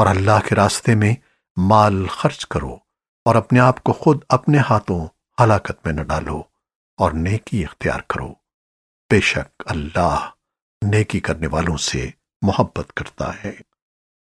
اور اللہ کے راستے میں مال خرچ کرو اور اپنے آپ کو خود اپنے ہاتھوں ہلاکت میں نہ ڈالو اور نیکی اختیار کرو۔ بے شک اللہ نیکی کرنے والوں سے محبت کرتا